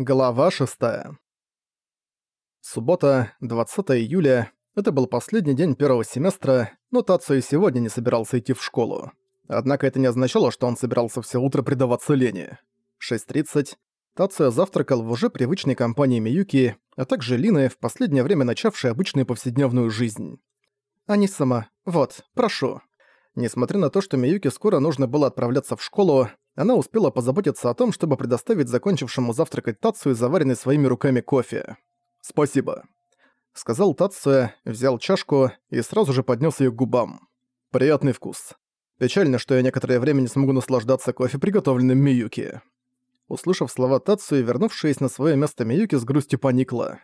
Глава 6. Суббота, 20 июля. Это был последний день первого семестра, но Тацу и сегодня не собирался идти в школу. Однако это не означало, что он собирался все утро предаваться лени. 6.30. Тацуя завтракал в уже привычной компании Миюки, а также Лины, в последнее время начавшей обычную повседневную жизнь. «Анисама, вот, прошу». Несмотря на то, что Миюки скоро нужно было отправляться в школу, она успела позаботиться о том, чтобы предоставить закончившему завтракать Тацию заваренный своими руками кофе. «Спасибо», — сказал Тацуя, взял чашку и сразу же поднес ее к губам. «Приятный вкус. Печально, что я некоторое время не смогу наслаждаться кофе, приготовленным Миюки». Услышав слова Тацуи, вернувшаяся на свое место Миюки с грустью поникла.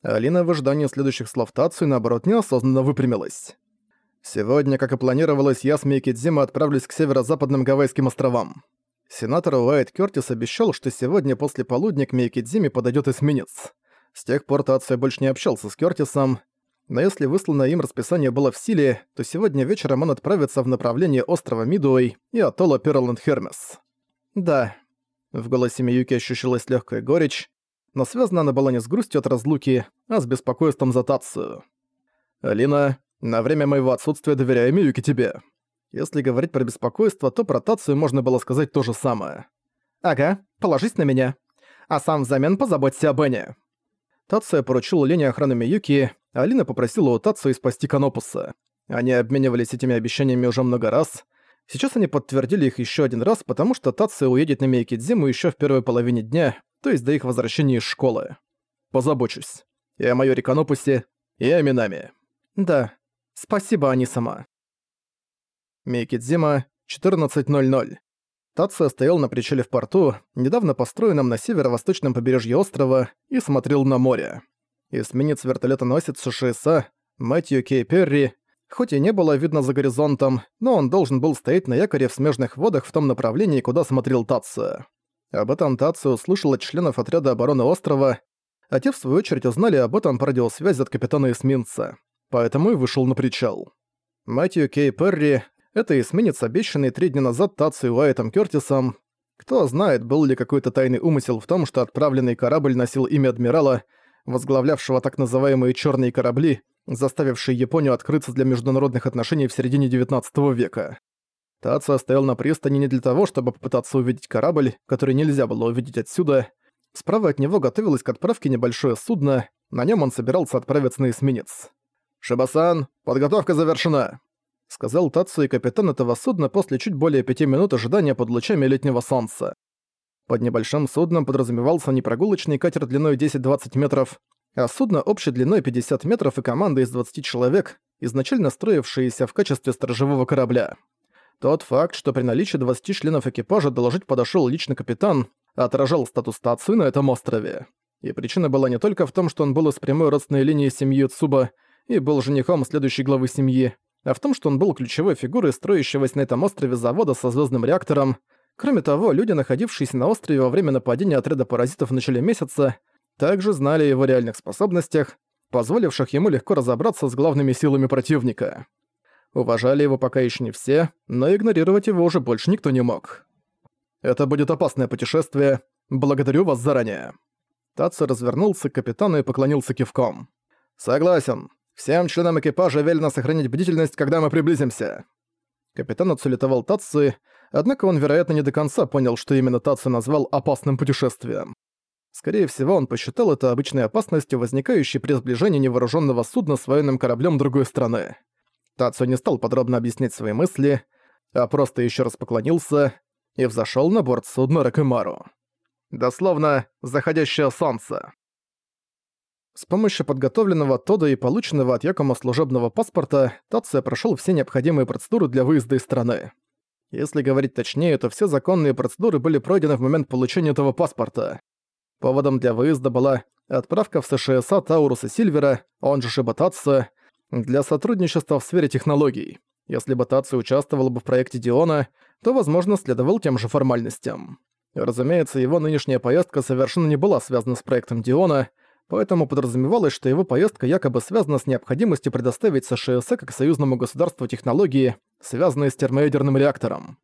Алина в ожидании следующих слов Тацуи, наоборот, неосознанно выпрямилась. Сегодня, как и планировалось, я с Мейкидзима отправлюсь к северо-западным Гавайским островам. Сенатор Уайт Кёртис обещал, что сегодня после полудня к Мейкидзиме подойдет эсминец. С тех пор Тация больше не общался с Кёртисом, но если высланное им расписание было в силе, то сегодня вечером он отправится в направлении острова Мидуэй и атолла Перленд Хермес. Да. В голосе Миюки ощущалась легкая горечь, но связана она была не с грустью от разлуки, а с беспокойством за Тацию. «Алина, на время моего отсутствия доверяю Миюки тебе. Если говорить про беспокойство, то про Тацию можно было сказать то же самое. «Ага, положись на меня. А сам взамен позаботься о Бене». Тация поручила Лене охрану Миюки, а Алина попросила у Тацию спасти Канопуса. Они обменивались этими обещаниями уже много раз. Сейчас они подтвердили их еще один раз, потому что Тация уедет на Мейкидзиму еще в первой половине дня, то есть до их возвращения из школы. Позабочусь. И о майоре Канопусе, и о Минами. Да, спасибо, Анисама. Мейкидзима, 14.00. Тация стоял на причале в порту, недавно построенном на северо-восточном побережье острова, и смотрел на море. Эсминец вертолетоносец ШШСА, Мэтью Кей Перри, хоть и не было видно за горизонтом, но он должен был стоять на якоре в смежных водах в том направлении, куда смотрел Тация. Об этом Тация услышал от членов отряда обороны острова, а те в свою очередь узнали об этом по радиосвязи от капитана эсминца, поэтому и вышел на причал. Мэтью Кей Перри, это эсминец, обещанный три дня назад Тацию Уайтом Кёртисом. Кто знает, был ли какой-то тайный умысел в том, что отправленный корабль носил имя адмирала, возглавлявшего так называемые «чёрные корабли», заставившие Японию открыться для международных отношений в середине XIX века. Тацио стоял на пристани не для того, чтобы попытаться увидеть корабль, который нельзя было увидеть отсюда. Справа от него готовилось к отправке небольшое судно, на нем он собирался отправиться на эсминец. «Шибасан, подготовка завершена!» Сказал Тацу и капитан этого судна после чуть более пяти минут ожидания под лучами летнего солнца. Под небольшим судном подразумевался не прогулочный катер длиной 10-20 метров, а судно общей длиной 50 метров и команда из 20 человек, изначально строившиеся в качестве сторожевого корабля. Тот факт, что при наличии 20 членов экипажа доложить подошёл лично капитан, отражал статус Тацу на этом острове. И причина была не только в том, что он был из прямой родственной линии семьи Цуба и был женихом следующей главы семьи, а в том, что он был ключевой фигурой строящегося на этом острове завода со звездным реактором. Кроме того, люди, находившиеся на острове во время нападения отряда паразитов в начале месяца, также знали о его реальных способностях, позволивших ему легко разобраться с главными силами противника. Уважали его пока еще не все, но игнорировать его уже больше никто не мог. «Это будет опасное путешествие. Благодарю вас заранее». Татсо развернулся к капитану и поклонился кивком. «Согласен. Всем членам экипажа велено сохранить бдительность, когда мы приблизимся». Капитан отсулетовал Татсу, однако он, вероятно, не до конца понял, что именно Татсу назвал «опасным путешествием». Скорее всего, он посчитал это обычной опасностью, возникающей при сближении невооруженного судна с военным кораблем другой страны. Тацу не стал подробно объяснять свои мысли, а просто еще раз поклонился и взошел на борт судна Ракэмару. Дословно «заходящее солнце». С помощью подготовленного Тода и полученного от Якома служебного паспорта Тация прошел все необходимые процедуры для выезда из страны. Если говорить точнее, то все законные процедуры были пройдены в момент получения этого паспорта. Поводом для выезда была отправка в СШСА Тауруса Сильвера, он же Шибатация, для сотрудничества в сфере технологий. Если бы Тация участвовал бы в проекте Диона, то, возможно, следовал тем же формальностям. Разумеется, его нынешняя поездка совершенно не была связана с проектом Диона, поэтому подразумевалось, что его поездка якобы связана с необходимостью предоставить США как союзному государству технологии, связанные с термоядерным реактором.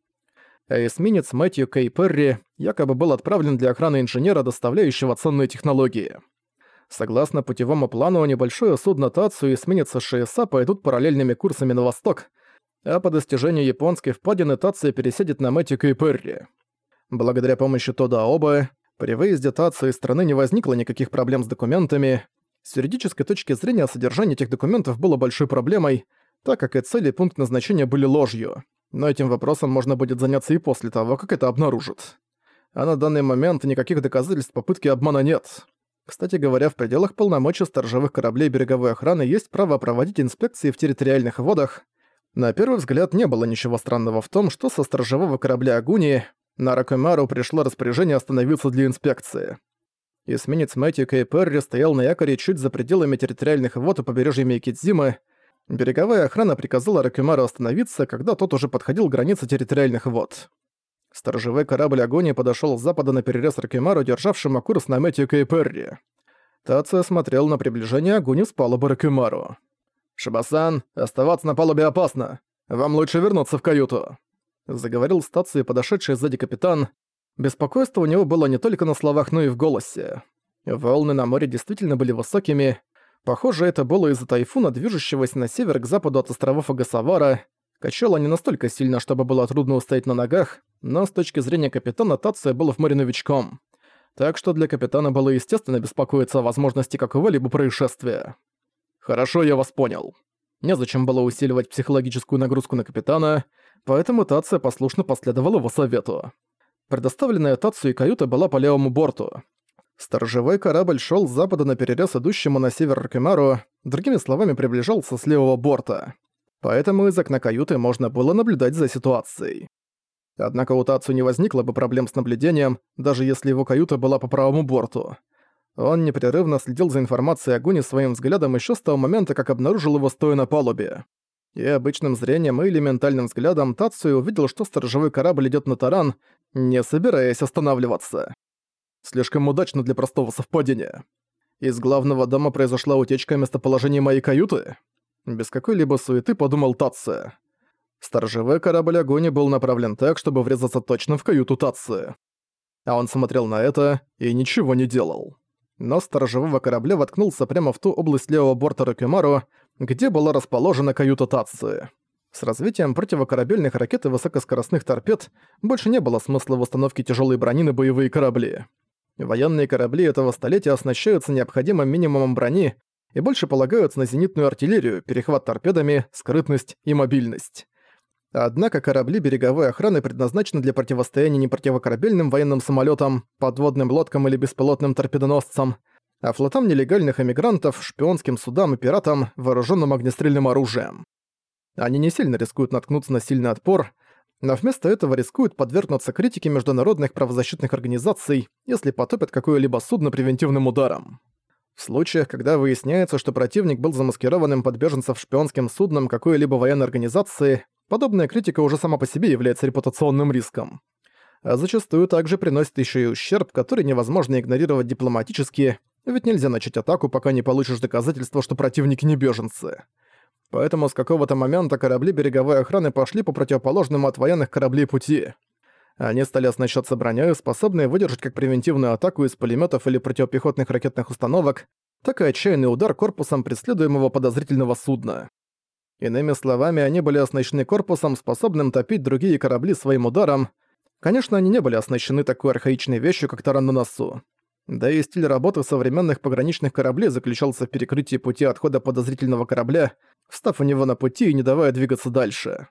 эсминец Мэтью Кей Перри якобы был отправлен для охраны инженера, доставляющего ценные технологии. Согласно путевому плану, небольшое судно Тацу и эсминец ШСА пойдут параллельными курсами на восток, а по достижению японской впадины Тация пересядет на Мэтью Кей Перри. Благодаря помощи Тода Оба, при выезде Тацу из страны не возникло никаких проблем с документами. С юридической точки зрения содержание этих документов было большой проблемой, так как и цели и пункт назначения были ложью но этим вопросом можно будет заняться и после того, как это обнаружат. А на данный момент никаких доказательств попытки обмана нет. Кстати говоря, в пределах полномочий сторожевых кораблей береговой охраны есть право проводить инспекции в территориальных водах. На первый взгляд не было ничего странного в том, что со сторожевого корабля Агуни на Ракомару пришло распоряжение остановиться для инспекции. Эсминец Мэтью Кей Перри стоял на якоре чуть за пределами территориальных вод у побережья Мейкидзимы, Береговая охрана приказала Ракюмару остановиться, когда тот уже подходил к границе территориальных вод. Сторожевой корабль Агонии подошёл с запада на перерез Ракюмару, державшему курс на Мэтью Кейперри. Тация смотрел на приближение Агуни с палубы Ракюмару. «Шибасан, оставаться на палубе опасно. Вам лучше вернуться в каюту», — заговорил с Тацией подошедший сзади капитан. Беспокойство у него было не только на словах, но и в голосе. Волны на море действительно были высокими, Похоже, это было из-за тайфуна, движущегося на север к западу от островов Агасавара. Качало не настолько сильно, чтобы было трудно устоять на ногах, но с точки зрения капитана Тация был в море новичком. Так что для капитана было естественно беспокоиться о возможности какого-либо происшествия. «Хорошо, я вас понял». Незачем было усиливать психологическую нагрузку на капитана, поэтому Тация послушно последовала его совету. Предоставленная Тацию каюта была по левому борту. Сторожевой корабль шел с запада на перерез идущему на север Ракемару, другими словами, приближался с левого борта. Поэтому из окна каюты можно было наблюдать за ситуацией. Однако у Тацу не возникло бы проблем с наблюдением, даже если его каюта была по правому борту. Он непрерывно следил за информацией о Гуне своим взглядом еще с того момента, как обнаружил его стоя на палубе. И обычным зрением или ментальным взглядом Тацу увидел, что сторожевой корабль идет на таран, не собираясь останавливаться. Слишком удачно для простого совпадения. Из главного дома произошла утечка местоположения моей каюты? Без какой-либо суеты подумал Татце. Сторожевой корабль огонь был направлен так, чтобы врезаться точно в каюту Татце. А он смотрел на это и ничего не делал. Но сторожевого корабля воткнулся прямо в ту область левого борта Рокюмару, где была расположена каюта Татцы. С развитием противокорабельных ракет и высокоскоростных торпед больше не было смысла в установке тяжелой брони на боевые корабли. Военные корабли этого столетия оснащаются необходимым минимумом брони и больше полагаются на зенитную артиллерию, перехват торпедами, скрытность и мобильность. Однако корабли береговой охраны предназначены для противостояния не противокорабельным военным самолетам, подводным лодкам или беспилотным торпедоносцам, а флотам нелегальных эмигрантов, шпионским судам и пиратам, вооруженным огнестрельным оружием. Они не сильно рискуют наткнуться на сильный отпор, но вместо этого рискуют подвергнуться критике международных правозащитных организаций, если потопят какое-либо судно превентивным ударом. В случаях, когда выясняется, что противник был замаскированным под беженцев шпионским судном какой-либо военной организации, подобная критика уже сама по себе является репутационным риском. А зачастую также приносит еще и ущерб, который невозможно игнорировать дипломатически, ведь нельзя начать атаку, пока не получишь доказательства, что противники не беженцы. Поэтому с какого-то момента корабли береговой охраны пошли по противоположному от военных кораблей пути. Они стали оснащаться бронёй, способной выдержать как превентивную атаку из пулемётов или противопехотных ракетных установок, так и отчаянный удар корпусом преследуемого подозрительного судна. Иными словами, они были оснащены корпусом, способным топить другие корабли своим ударом. Конечно, они не были оснащены такой архаичной вещью, как таран на носу. Да и стиль работы современных пограничных кораблей заключался в перекрытии пути отхода подозрительного корабля, встав у него на пути и не давая двигаться дальше.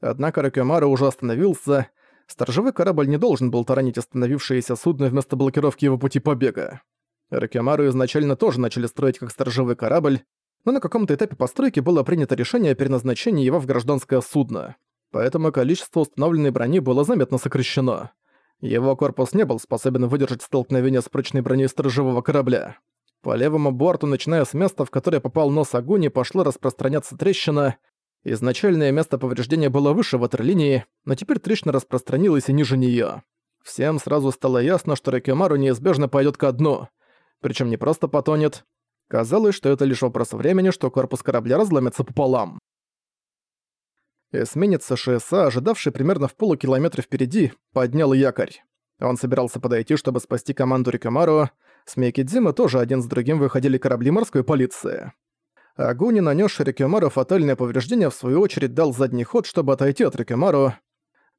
Однако Ракемара уже остановился. Сторожевой корабль не должен был таранить остановившееся судно вместо блокировки его пути побега. Ракемару изначально тоже начали строить как сторожевой корабль, но на каком-то этапе постройки было принято решение о переназначении его в гражданское судно, поэтому количество установленной брони было заметно сокращено. Его корпус не был способен выдержать столкновение с прочной броней сторожевого корабля. По левому борту, начиная с места, в которое попал нос Агуни, пошла распространяться трещина. Изначальное место повреждения было выше ватерлинии, но теперь трещина распространилась и ниже неё. Всем сразу стало ясно, что Рекемару неизбежно пойдёт ко дну. Причём не просто потонет. Казалось, что это лишь вопрос времени, что корпус корабля разломится пополам. Эсминец ШСА, ожидавший примерно в полукилометре впереди, поднял якорь. Он собирался подойти, чтобы спасти команду Рикамару. С Мейкидзимы тоже один с другим выходили корабли морской полиции. Агуни, нанесший Рикимару фатальное повреждение, в свою очередь дал задний ход, чтобы отойти от Рикимару.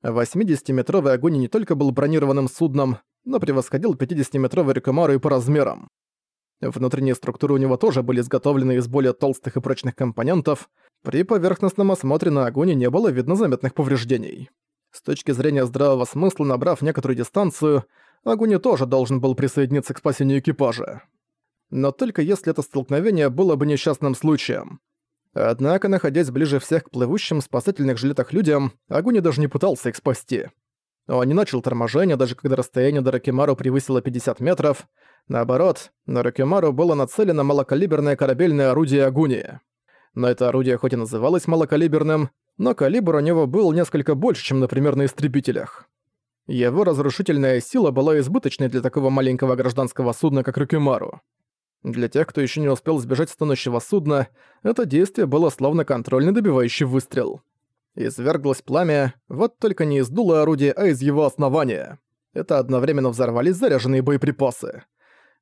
80-метровый Агуни не только был бронированным судном, но превосходил 50-метровый Рикимару и по размерам. Внутренние структуры у него тоже были изготовлены из более толстых и прочных компонентов. При поверхностном осмотре на Агуни не было видно заметных повреждений. С точки зрения здравого смысла, набрав некоторую дистанцию, Агуни тоже должен был присоединиться к спасению экипажа. Но только если это столкновение было бы несчастным случаем. Однако, находясь ближе всех к плывущим в спасательных жилетах людям, Агуни даже не пытался их спасти. Он не начал торможение, даже когда расстояние до Рокимару превысило 50 метров. Наоборот, на Рокимару было нацелено малокалиберное корабельное орудие Агуни. Но это орудие хоть и называлось малокалиберным, но калибр у него был несколько больше, чем, например, на истребителях. Его разрушительная сила была избыточной для такого маленького гражданского судна, как Рокимару. Для тех, кто еще не успел сбежать с тонущего судна, это действие было словно контрольный добивающий выстрел. Изверглось пламя, вот только не из дула орудия, а из его основания. Это одновременно взорвались заряженные боеприпасы.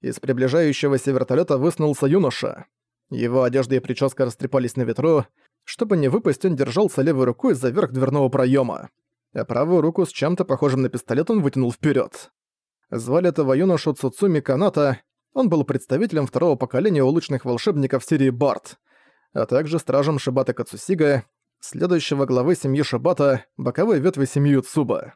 Из приближающегося вертолета высунулся юноша. Его одежда и прическа растрепались на ветру. Чтобы не выпасть, он держался левой рукой за верх дверного проема, а правую руку с чем-то похожим на пистолет он вытянул вперед. Звали этого юношу Цуцуми Каната, он был представителем второго поколения улучшенных волшебников серии Барт, а также стражем Шибата Кацусига, следующего главы семьи Шибата, боковой ветви семьи Цуба.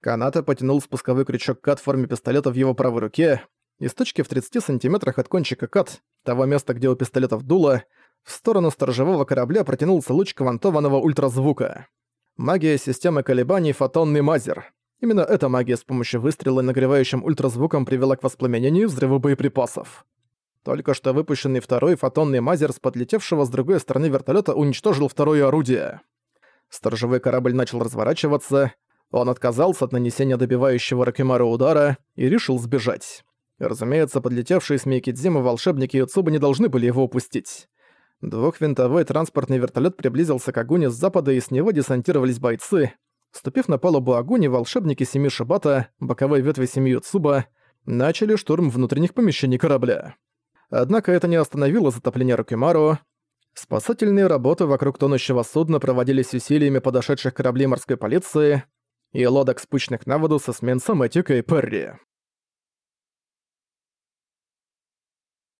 Каната потянул спусковой крючок кат в форме пистолета в его правой руке, из точки в 30 сантиметрах от кончика кат, того места, где у пистолета дуло, в сторону сторожевого корабля протянулся луч квантованного ультразвука. Магия системы колебаний «Фотонный мазер». Именно эта магия с помощью выстрела нагревающим ультразвуком привела к воспламенению взрыва боеприпасов. Только что выпущенный второй фотонный мазер с подлетевшего с другой стороны вертолета уничтожил второе орудие. Сторожевой корабль начал разворачиваться, он отказался от нанесения добивающего Рокимару удара и решил сбежать. Разумеется, подлетевшие с Мейкидзимы волшебники Юцуба не должны были его упустить. Двухвинтовой транспортный вертолет приблизился к Агуне с запада и с него десантировались бойцы, Ступив на палубу огонь, волшебники Семи Шибата, боковой ветви семьи Цуба, начали штурм внутренних помещений корабля. Однако это не остановило затопление Рокимару. Спасательные работы вокруг тонущего судна проводились усилиями подошедших кораблей морской полиции и лодок, спущенных на воду со сменцем Этика и Перри.